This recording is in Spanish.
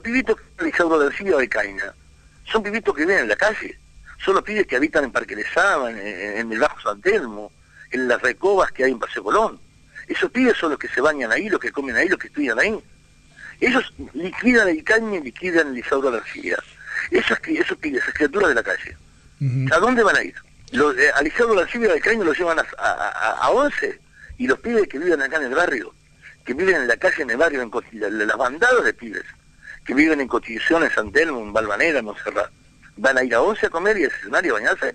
Los pibitos que Isauro García de Caina son pibitos que viven en la calle. Son los pibes que habitan en Parque de Saba, en, el Bajo San Telmo, en las recobas que hay en Paseo Colón. Esos pibes son los que se bañan ahí, los que comen ahí, los que estudian ahí. Ellos liquidan el caño y liquidan el Isauro García. Esos, esos pibes, esas criaturas de la calle. ¿A dónde van a ir? Los, eh, al Isauro García del caño los llevan a, a, a 11 y los pibes que viven acá en el barrio, que viven en la calle, en el barrio, en las bandadas de pibes, que viven en Constitución, en San Telmo, en Balvanera, en Montserrat, van a ir a 11 a comer y a bañarse.